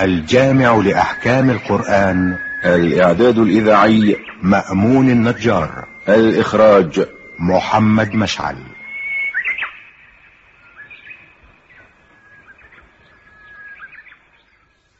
الجامع لأحكام القرآن. الإعداد الإذاعي. مأمون النجار. الإخراج. محمد مشعل.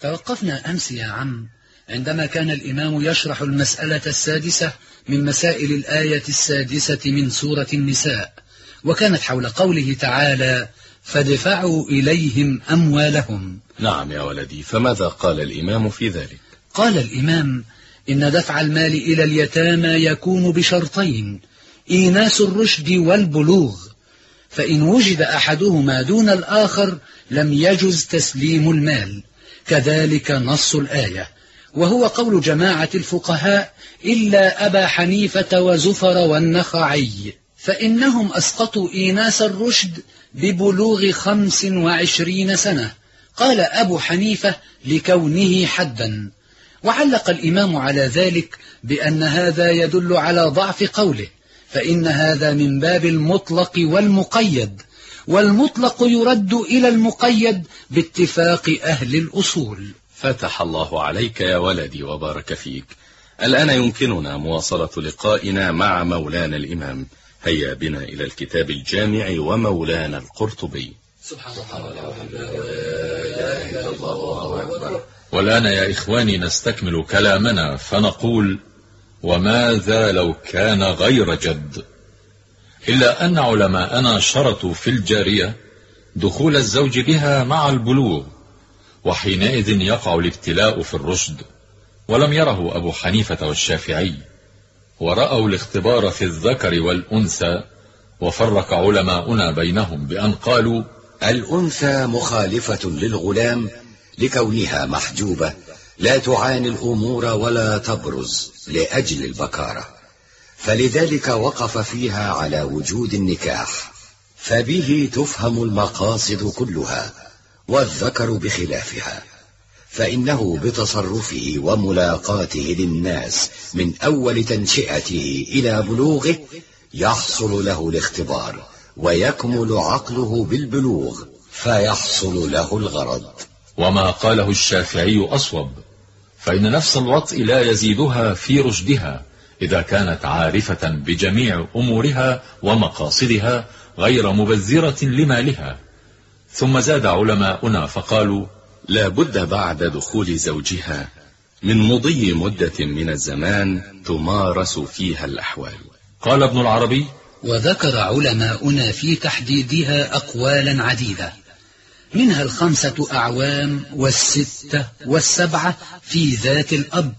توقفنا أمس يا عم عندما كان الإمام يشرح المسألة السادسة من مسائل الآية السادسة من سورة النساء وكانت حول قوله تعالى فادفعوا إليهم أموالهم. نعم يا ولدي فماذا قال الإمام في ذلك؟ قال الإمام إن دفع المال إلى اليتامى يكون بشرطين إيناس الرشد والبلوغ. فإن وجد أحدهما دون الآخر لم يجز تسليم المال. كذلك نص الآية. وهو قول جماعة الفقهاء إلا أبا حنيفة وزفر والنخعي. فإنهم أسقطوا إيناس الرشد ببلوغ خمس وعشرين سنة. قال أبو حنيفة لكونه حدا. وعلق الإمام على ذلك بأن هذا يدل على ضعف قوله فإن هذا من باب المطلق والمقيد. والمطلق يرد إلى المقيد باتفاق أهل الأصول. فتح الله عليك يا ولدي وبارك فيك. الآن يمكننا مواصلة لقائنا مع مولانا الإمام. هيا بنا إلى الكتاب الجامع ومولانا القرطبي. سبحان الله والآن يا إخواني نستكمل كلامنا فنقول وماذا لو كان غير جد؟ إلا أن علماءنا شرطوا في الجارية دخول الزوج بها مع البلوغ وحينئذ يقع الابتلاء في الرشد ولم يره أبو حنيفة والشافعي. ورأوا الاختبار في الذكر والأنثى وفرق علماؤنا بينهم بأن قالوا الأنثى مخالفة للغلام لكونها محجوبة لا تعاني الأمور ولا تبرز لأجل البكارة. فلذلك وقف فيها على وجود النكاح. فبه تفهم المقاصد كلها والذكر بخلافها. فإنه بتصرفه وملاقاته للناس من أول تنشئته إلى بلوغه يحصل له الاختبار ويكمل عقله بالبلوغ فيحصل له الغرض. وما قاله الشافعي أصوب فإن نفس الوطء لا يزيدها في رشدها إذا كانت عارفة بجميع أمورها ومقاصدها غير مبذرة لمالها. ثم زاد علماؤنا فقالوا لا بد بعد دخول زوجها من مضي مدة من الزمان تمارس فيها الأحوال. قال ابن العربي وذكر علماؤنا في تحديدها أقوالا عديدة منها الخمسة أعوام والستة والسبعة في ذات الأب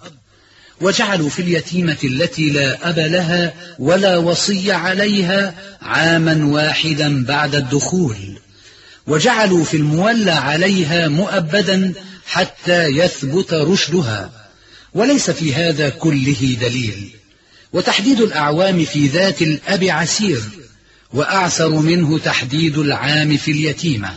وجعلوا في اليتيمة التي لا أب لها ولا وصي عليها عاما واحدا بعد الدخول. وجعلوا في المولى عليها مؤبدا حتى يثبت رشدها. وليس في هذا كله دليل. وتحديد الأعوام في ذات الأب عسير وأعسر منه تحديد العام في اليتيمة.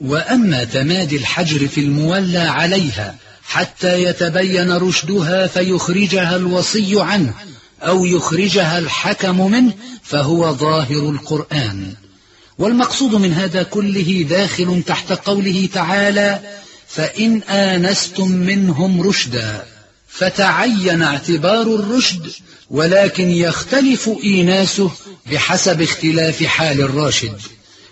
وأما تمادي الحجر في المولى عليها حتى يتبين رشدها فيخرجها الوصي عنه أو يخرجها الحكم منه فهو ظاهر القرآن. والمقصود من هذا كله داخل تحت قوله تعالى فإن آنستم منهم رشدا فتعين اعتبار الرشد ولكن يختلف إيناسه بحسب اختلاف حال الراشد.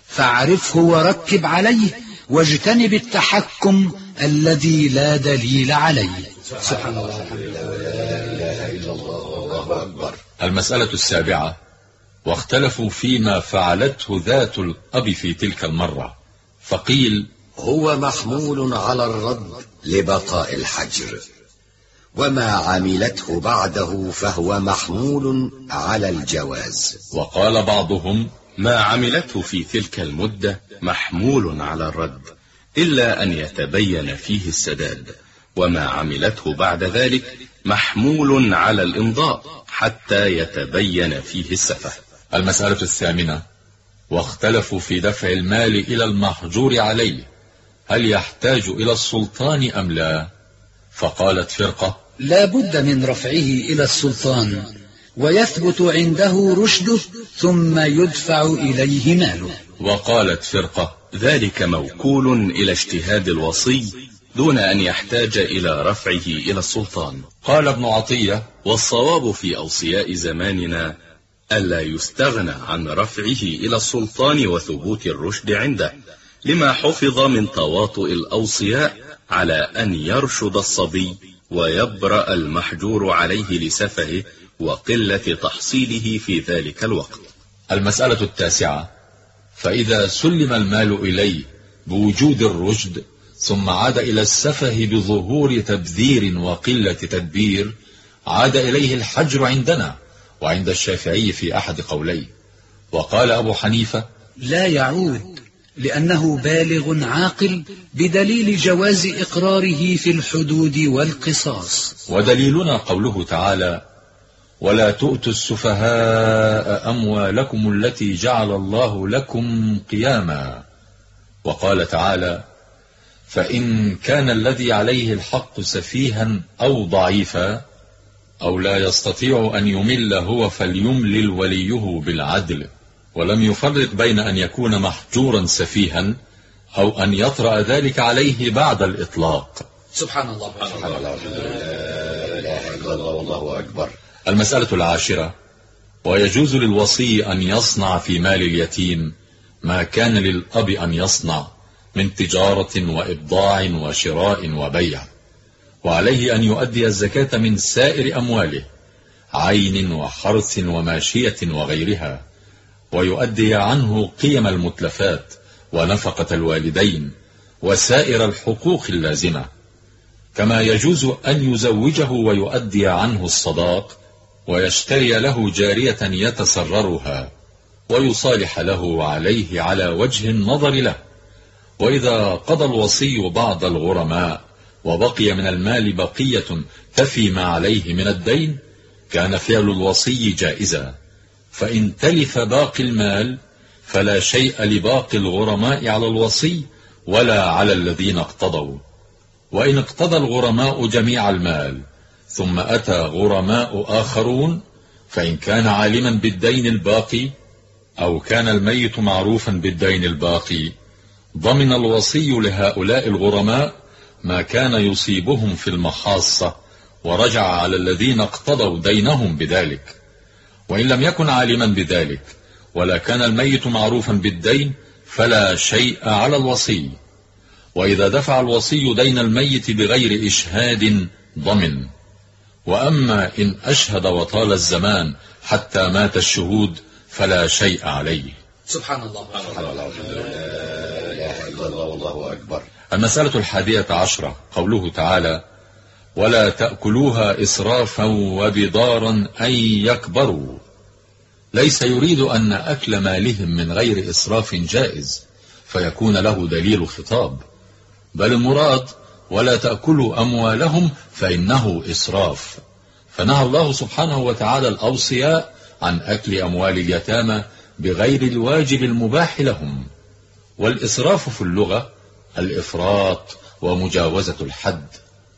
فاعرفه وركب عليه واجتنب التحكم الذي لا دليل عليه. سبحان الله المسألة السابعة واختلفوا فيما فعلته ذات الأب في تلك المرة. فقيل هو محمول على الرد لبقاء الحجر وما عملته بعده فهو محمول على الجواز. وقال بعضهم ما عملته في تلك المدة محمول على الرد إلا أن يتبين فيه السداد وما عملته بعد ذلك محمول على الإمضاء حتى يتبين فيه السفه. المسألة الثامنة. واختلفوا في دفع المال إلى المحجور عليه. هل يحتاج إلى السلطان أم لا؟ فقالت فرقة لا بد من رفعه إلى السلطان ويثبت عنده رشده ثم يدفع إليه ماله. وقالت فرقة ذلك موكول إلى اجتهاد الوصي دون أن يحتاج إلى رفعه إلى السلطان. قال ابن عطية والصواب في أوصياء زماننا ألا يستغنى عن رفعه إلى السلطان وثبوت الرشد عنده لما حفظ من تواطؤ الأوصياء على أن يرشد الصبي ويبرأ المحجور عليه لسفهه وقلة تحصيله في ذلك الوقت. المسألة التاسعة فإذا سلم المال إليه بوجود الرشد ثم عاد إلى السفه بظهور تبذير وقلة تدبير عاد إليه الحجر عندنا. وعند الشافعي في أحد قوليه. وقال أبو حنيفة لا يعود لأنه بالغ عاقل بدليل جواز إقراره في الحدود والقصاص. ودليلنا قوله تعالى ولا تؤتوا السفهاء أموالكم التي جعل الله لكم قياما. وقال تعالى فإن كان الذي عليه الحق سفيها أو ضعيفا أو لا يستطيع أن يمل هو فليملل وليه بالعدل ولم يفرق بين أن يكون محجورا سفيها أو أن يطرأ ذلك عليه بعد الإطلاق. سبحان الله. سبحان الله لا إله إلا الله والله أكبر. المسألة العاشرة ويجوز للوصي أن يصنع في مال اليتيم ما كان للأب أن يصنع من تجارة وإبضاع وشراء وبيع. وعليه أن يؤدي الزكاة من سائر أمواله عين وحرث وماشية وغيرها ويؤدي عنه قيم المتلفات ونفقة الوالدين وسائر الحقوق اللازمة. كما يجوز أن يزوجه ويؤدي عنه الصداق ويشتري له جارية يتسررها ويصالح له عليه على وجه النظر له. وإذا قضى الوصي بعض الغرماء وبقي من المال بقية تفي ما عليه من الدين كان فعل الوصي جائزا. فإن تلف باقي المال فلا شيء لباقي الغرماء على الوصي ولا على الذين اقتضوا. وإن اقتضى الغرماء جميع المال ثم أتى غرماء آخرون فإن كان عالما بالدين الباقي أو كان الميت معروفا بالدين الباقي ضمن الوصي لهؤلاء الغرماء ما كان يصيبهم في المحاصة ورجع على الذين اقتضوا دينهم بذلك. وإن لم يكن عالما بذلك ولا كان الميت معروفا بالدين فلا شيء على الوصي. وإذا دفع الوصي دين الميت بغير إشهاد ضمن. وأما إن أشهد وطال الزمان حتى مات الشهود فلا شيء عليه. سبحان الله. سبحان الله لا إله إلا الله والله أكبر. المسألة الحادية عشرة قوله تعالى ولا تأكلوها إسرافا وبضارا أن يكبروا. ليس يريد أن أكل مالهم من غير إسراف جائز فيكون له دليل خطاب. بل المراد ولا تأكلوا أموالهم فإنه إسراف. فنهى الله سبحانه وتعالى الأوصياء عن أكل أموال اليتامى بغير الواجب المباح لهم. والإسراف في اللغة الإفراط ومجاوزة الحد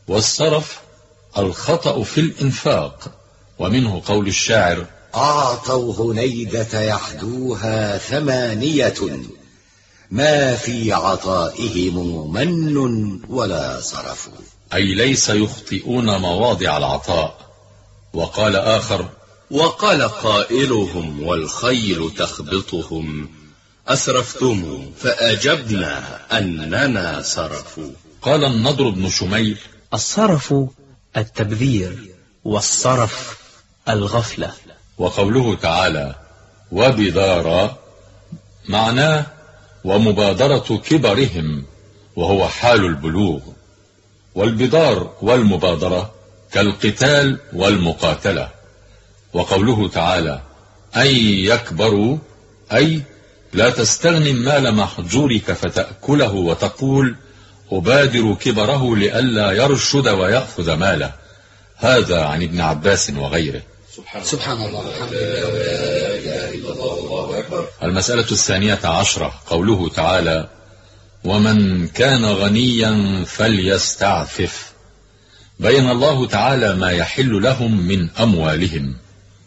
والصرف الخطأ في الإنفاق ومنه قول الشاعر أعطوا هنيدة يحدوها ثمانية ما في عطائهم من ولا صرف. أي ليس يخطئون مواضع العطاء. وقال آخر وقال قائلهم والخيل تخبطهم. أسرفتم فأجبنا أننا صرفوا. قال النضر بن شميل الصرف التبذير والصرف الغفلة. وقوله تعالى وبدارا معناه ومبادرة كبرهم وهو حال البلوغ. والبدار والمبادرة كالقتال والمقاتلة. وقوله تعالى أي يكبروا أي لا تستغني مال محجورك فتأكله وتقول أبادر كبره لئلا يرشد ويأخذ ماله. هذا عن ابن عباس وغيره. سبحان الله. الحمد لله. المسألة الثانية عشرة. قوله تعالى ومن كان غنيا فليستعفف. بين الله تعالى ما يحل لهم من أموالهم.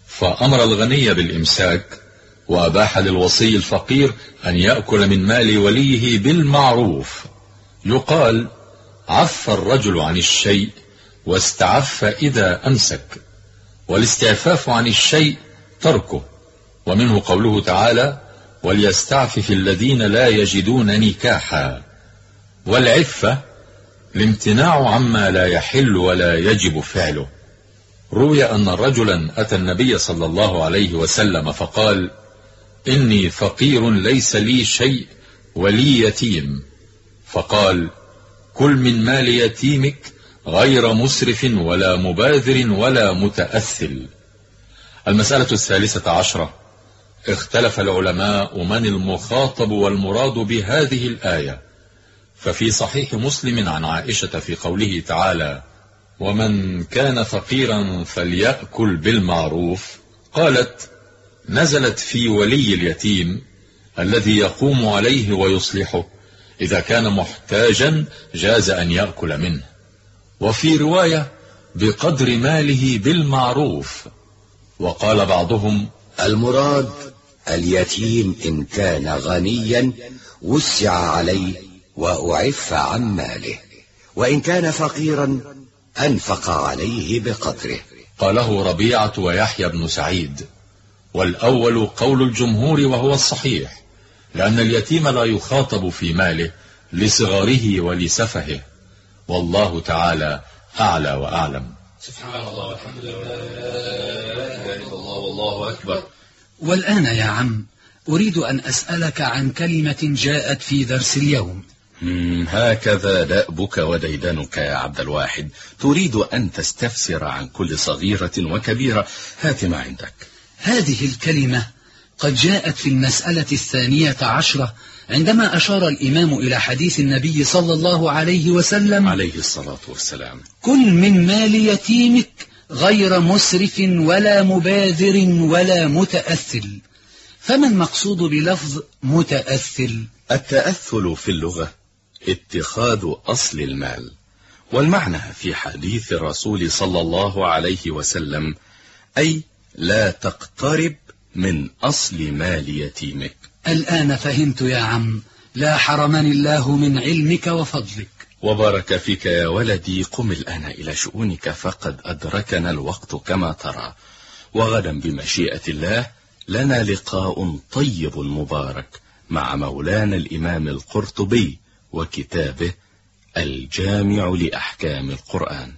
فأمر الغني بالإمساك وأباح للوصي الفقير أن يأكل من مال وليه بالمعروف. يقال عف الرجل عن الشيء واستعف إذا أمسك والاستعفاف عن الشيء تركه. ومنه قوله تعالى وليستعفف الذين لا يجدون نكاحا. والعفة الامتناع عما لا يحل ولا يجب فعله. روي أن رجلا أتى النبي صلى الله عليه وسلم فقال إني فقير ليس لي شيء ولي يتيم. فقال كل من مال يتيمك غير مسرف ولا مباذر ولا متأثل. المسألة الثالثة عشرة. اختلف العلماء من المخاطب والمراد بهذه الآية. ففي صحيح مسلم عن عائشة في قوله تعالى ومن كان فقيرا فليأكل بالمعروف. قالت نزلت في ولي اليتيم الذي يقوم عليه ويصلحه إذا كان محتاجا جاز أن يأكل منه. وفي رواية بقدر ماله بالمعروف وقال بعضهم المراد اليتيم إن كان غنيا وسع عليه وأعف عن ماله وإن كان فقيرا أنفق عليه بقدره. قاله ربيعة ويحيى بن سعيد والأول قول الجمهور وهو الصحيح لأن اليتيم لا يخاطب في ماله لصغره ولسفهه. والله تعالى أعلى وأعلم. سبحان الله والحمد لله لا إله إلا الله والله أكبر. والآن يا عم أريد أن أسألك عن كلمة جاءت في درس اليوم. هكذا دأبك وديدنك يا عبد الواحد. تريد أن تستفسر عن كل صغيرة وكبيرة. هات ما عندك. هذه الكلمة قد جاءت في المسألة الثانية عشرة عندما أشار الإمام إلى حديث النبي صلى الله عليه وسلم عليه الصلاة والسلام. كل من مال يتيمك غير مسرف ولا مباذر ولا متأثل. فما المقصود بلفظ متأثل؟ التأثل في اللغة اتخاذ أصل المال والمعنى في حديث الرسول صلى الله عليه وسلم أي لا تقترب من أصل مال يتيمك. الآن فهمت يا عم لا حرمني الله من علمك وفضلك. وبارك فيك يا ولدي قم الآن إلى شؤونك فقد أدركنا الوقت كما ترى. وغدا بمشيئة الله لنا لقاء طيب مبارك مع مولانا الإمام القرطبي وكتابه الجامع لأحكام القرآن.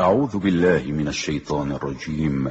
أعوذ بالله من الشيطان الرجيم.